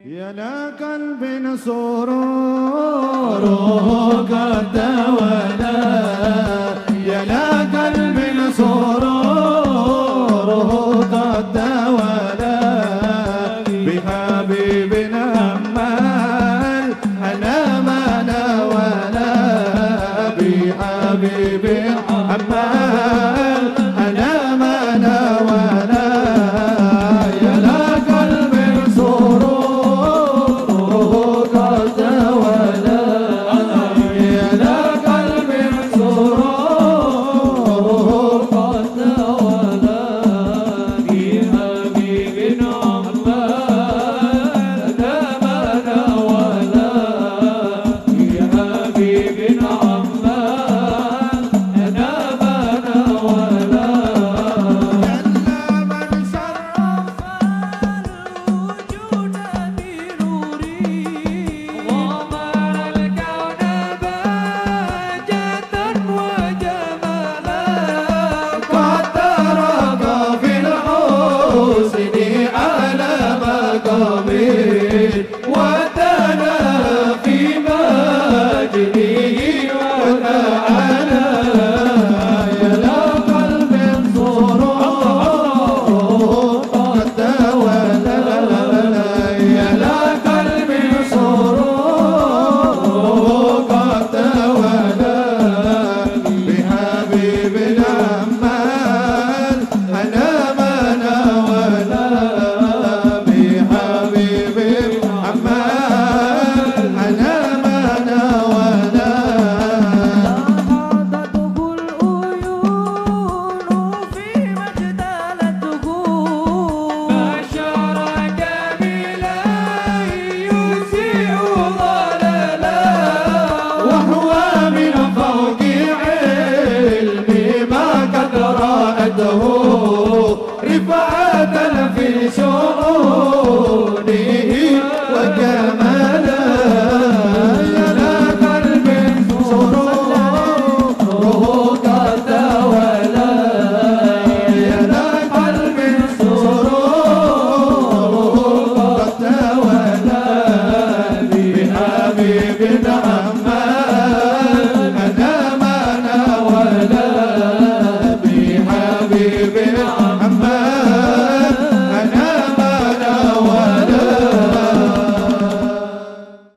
يا لقلب سرور قد ولا يا لقلب سرور قد ولا بحبيبنا بعادنا